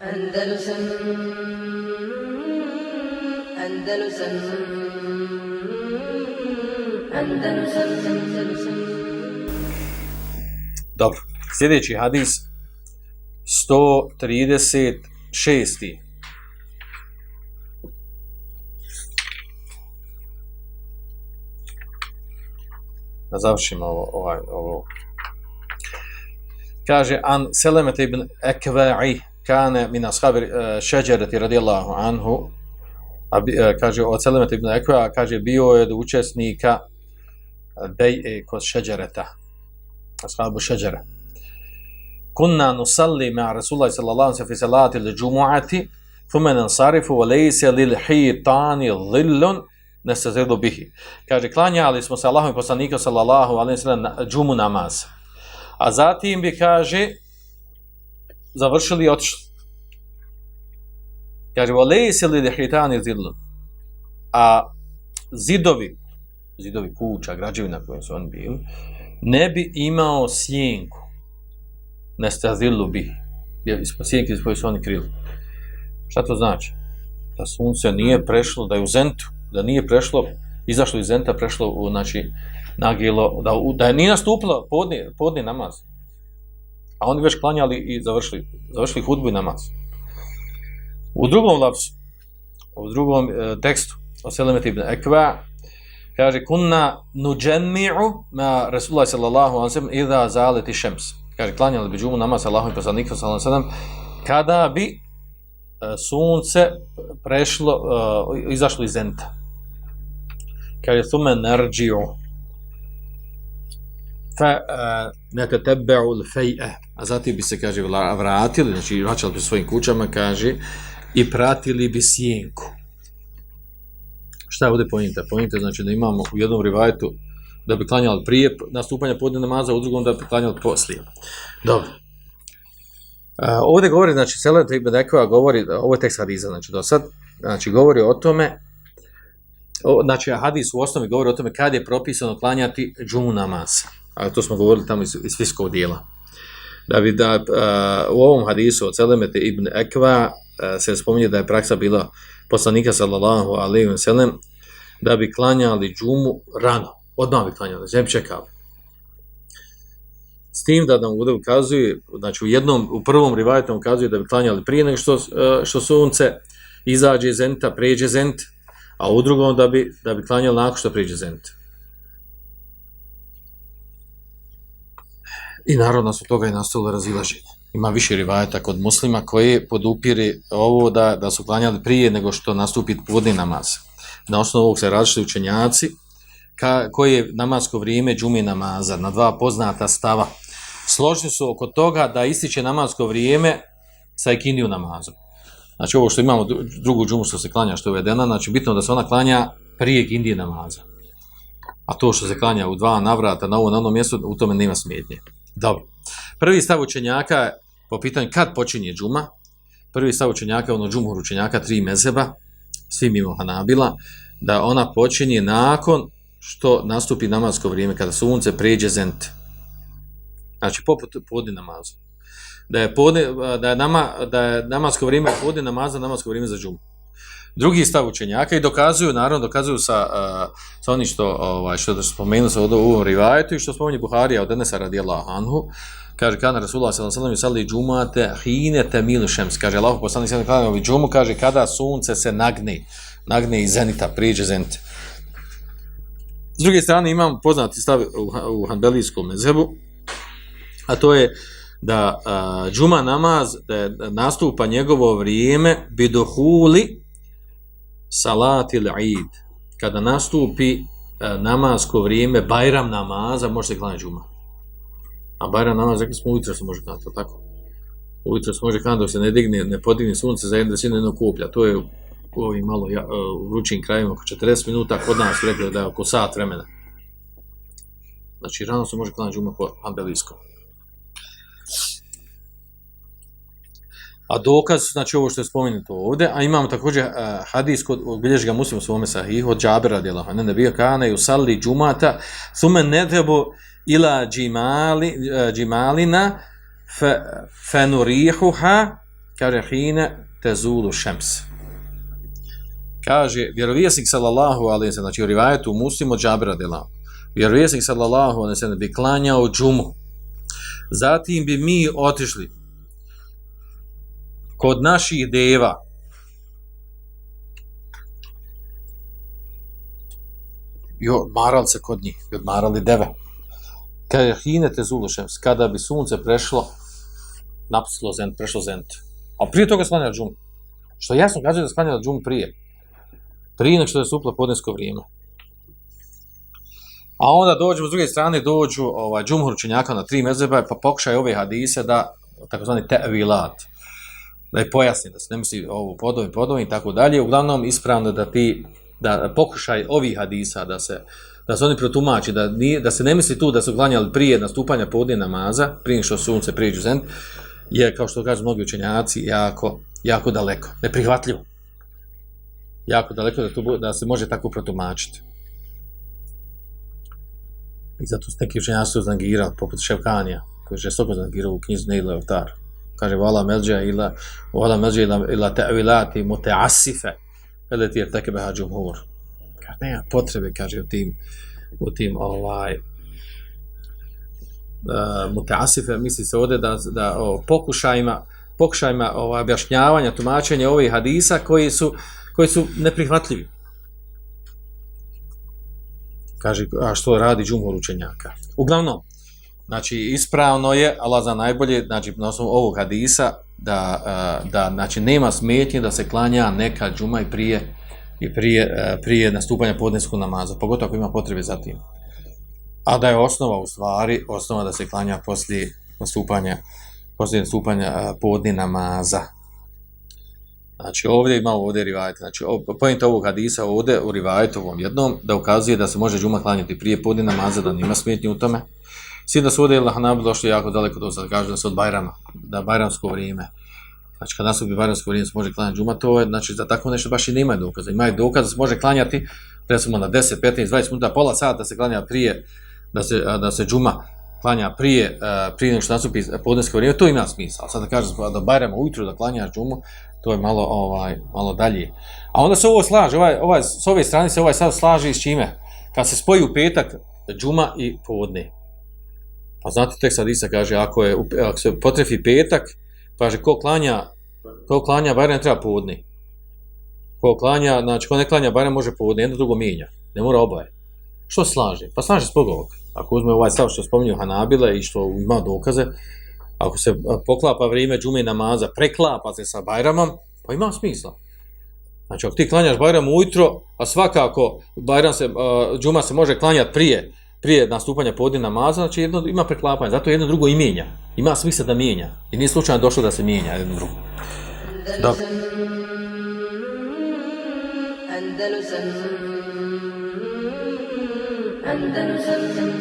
Andalusam Andalusam Andalusam Andalusam Dobro, sljedeći hadis 136. Da završimo ovo, ovaj, ovo. Kaže, an Selemete ibn Ekva'i kane min ashabi eh, šeđereti radijallahu anhu, a bi, eh, kaže, od Selemete ibn Ekoja, kaže, bio je od učesnika bej kod šeđereta, ashabu šeđere. Kunna nusalli ma Rasulullah sallallahu alaihi wasallam fi salati li džumu'ati, thumma nansarifu wa lejse lil hitani dhillun nestazilu bihi. Kaže, klanjali smo sa Allahom i poslanikom sallallahu alaihi wasallam na džumu namaz. A zatim bi, kaže, završili i otišli. Kaže, wa lejse li hitani zidlu. A zidovi, zidovi kuća, građevina koje su oni bili, ne bi imao sjenku. Nestazilu bi. Ispod sjenke iz koje su oni krili. Šta to znači? Da sunce nije prešlo, da je u zentu, da nije prešlo, izašlo iz zenta, prešlo u, znači, nagilo, da, da je nije nastupilo podni, podni namaz. A oni već klanjali i završili, završili hudbu i namaz. U drugom lapsu, u drugom e, tekstu, o Selemet ibn Ekva, kaže, kunna nuđenmi'u ma Rasulullah sallallahu alaihi sallam idha zaleti šems. Kaže, klanjali bi džumu namaz Allahom i poslanikom sallallahu alaihi sallam, kada bi e, sunce prešlo, e, izašlo iz zenta. Kaže, thume nerđi'u fa uh, ne te l'fej'e. A zatim bi se, kaže, vratili, znači vraćali bi svojim kućama, kaže, i pratili bi sjenku. Šta je ovdje pojenta? Pojenta znači da imamo u jednom rivajetu da bi klanjali prije nastupanja podne namaza, u drugom da bi klanjali poslije. Dobro. Uh, ovdje govori, znači, Selet Ibn Ekva govori, ovo je tekst hadisa, znači, do sad, znači, govori o tome, o, znači, hadis u osnovi govori o tome kad je propisano klanjati džumu namaz. A to smo govorili tamo iz, iz fiskog dijela. Da bi da, uh, u ovom hadisu od Selemete Ibn Ekva uh, se spominje da je praksa bila poslanika sallallahu alaihi wa sallam da bi klanjali džumu rano, odmah bi klanjali, ne bi čekali. S tim da nam ovdje ukazuje, znači u jednom, u prvom rivajetom ukazuje da bi klanjali prije nego što, što sunce izađe zenta, pređe zent, a u drugom da bi, da bi klanjali nakon što pređe zent. I naravno su toga i nastalo razilaženje. Ima više rivajeta kod muslima koji podupiri ovo da, da su klanjali prije nego što nastupi podni namaz. Na osnovu ovog se različite učenjaci ka, koji je namasko vrijeme džumi namaza na dva poznata stava. Složni su oko toga da ističe namasko vrijeme sa ikindiju namazom. Znači ovo što imamo drugu džumu što se klanja što je uvedena, znači bitno da se ona klanja prije ikindije namaza. A to što se klanja u dva navrata na ovo na onom mjestu, u tome nema smjetnje. Dobro. Prvi stav učenjaka po pitanju kad počinje džuma, prvi stav učenjaka, ono džumhur učenjaka, tri mezeba, svi mimo Hanabila, da ona počinje nakon što nastupi namasko vrijeme, kada sunce pređe zent. Znači, poput podne namazu. Da je, podne, da je, nama, da je namasko vrijeme podne namaza, namasko vrijeme za džumu. Drugi stav učenjaka i dokazuju, naravno, dokazuju sa, uh, sa onim što, ovaj, što spomenu se od ovom rivajetu i što spominje Buharija od Enesa radijallahu anhu, kaže kana Rasulullah sallallahu alejhi ve sellem džumate hine tamilu šems. Kaže Allah poslanik sallallahu alejhi ve džumu kaže kada sunce se nagne nagne iz zenita priđe zenit. S druge strane imam poznati stav u, u hanbelijskom mezhebu a to je da a, džuma namaz da, nastupa njegovo vrijeme biduhuli salat al-eid kada nastupi e, namasko vrijeme bajram namaza može se klanjati džuma A Bajram namaz, rekli smo, ujutro se može klanjati, tako? Ujutro se može klanjati dok se ne digne, ne podigne sunce za jednu desinu jednog kuplja. To je u ovim malo ja, e, u vrućim krajima oko 40 minuta, kod nas rekli da je oko sat vremena. Znači, rano se može klanjati džuma po Ambelijskom. A dokaz, znači ovo što je spomenuto ovdje, a imamo također uh, hadis kod obilježi ga muslim u svome sahih od Džabera djela, ne da bio kana i usalli džumata, sume ne ila džimali, uh, džimalina fe, fenurihuha kaže hine tezulu šems. Kaže, vjerovijesnik sallallahu alaihi sallam, znači u rivajetu muslimu Džabira dela, vjerovijesnik sallallahu alaihi sallam bi klanjao džumu. Zatim bi mi otišli kod naših deva, i odmarali se kod njih, i odmarali deve. Kada je hine te zulušems, kada bi sunce prešlo, napustilo zent, prešlo zent. A prije toga sklanjala džum. Što jasno kaže da sklanjala džum prije. Prije nek što je supla podnesko vrijeme. A onda dođu, s druge strane dođu ovaj, džumhur učenjaka na tri mezeba, pa pokušaju ove hadise da, takozvani tevilat, da je pojasni, da se ne misli ovo podovi, podovi i tako dalje. Uglavnom, ispravno da ti da pokušaj ovih hadisa da se da se oni protumači da nije, da se ne misli tu da su klanjali prije nastupanja podne namaza prije što sunce prijeđu zent je kao što kažu mnogi učenjaci jako jako daleko neprihvatljivo. Jako daleko da to da se može tako protumačiti. I zato su neki učenjaci su zangirali, poput Ševkanija koji je žestoko zangirao u knjizu Neile Ovtar kaže vala melđa ila vala melđa ila, ila te'vilati muteasife Ele ti je teke beha džumhur. Kaže, nema potrebe, kaže, u tim, u tim, ovaj, e, uh, mutasife, misli se ovdje da, da o, pokušajima, pokušajima ovaj, objašnjavanja, tumačenja ovih hadisa koji su, koji su neprihvatljivi. Kaže, a što radi džumhur učenjaka? Uglavnom, znači, ispravno je, Allah za najbolje, znači, na osnovu ovog hadisa, da, da znači nema smetnje da se klanja neka džuma i prije i prije, prije nastupanja podneskog namaza, pogotovo ako ima potrebe za tim. A da je osnova u stvari, osnova da se klanja poslije nastupanja, poslije nastupanja podne namaza. Znači ovdje ima ovdje rivajet, znači pojenta ovog hadisa ovdje u rivajetovom jednom, da ukazuje da se može džuma klanjati prije podne namaza, da nima smetnje u tome. Svi da su ovdje Lahanabi došli jako daleko do sada, kažu da se od Bajrama, da Bajramsko vrijeme. Znači, kad nastupi Bajramsko vrijeme se može klanjati džuma, to je, znači, za tako nešto baš i nema dokaza. Imaju dokaz da se može klanjati, recimo na 10, 15, 20 minuta, pola sata se klanja prije, da se, da se džuma klanja prije, prije nego što nastupi podnesko vrijeme, to ima smisla. Ali sad da kažem da Bajrama ujutru da klanjaš džumu, to je malo, ovaj, malo dalje. A onda se ovo slaže, ovaj, ovaj, s ove strane se ovaj sad slaže s čime? Kad se spoji u petak džuma i podne. Pa znate tek sad Isa kaže, ako, je, ako se potrefi petak, kaže, ko klanja, ko klanja, bar ne treba podni. Ko klanja, znači, ko ne klanja, bar ne može podni, jedno drugo mijenja. Ne mora oboje. Što slaže? Pa slaže s ovog. Ako uzme ovaj stav što spominju Hanabile i što ima dokaze, ako se poklapa vrijeme džume namaza, preklapa se sa Bajramom, pa ima smisla. Znači, ako ti klanjaš Bajram ujutro, a svakako Bajram se, džuma se može klanjati prije, prije nastupanja podne namaza, znači jedno ima preklapanje, zato jedno drugo i mijenja. Ima smisla da mijenja. I nije slučajno došlo da se mijenja jedno drugo. Dobro. Andalusam Andalusam Andalusam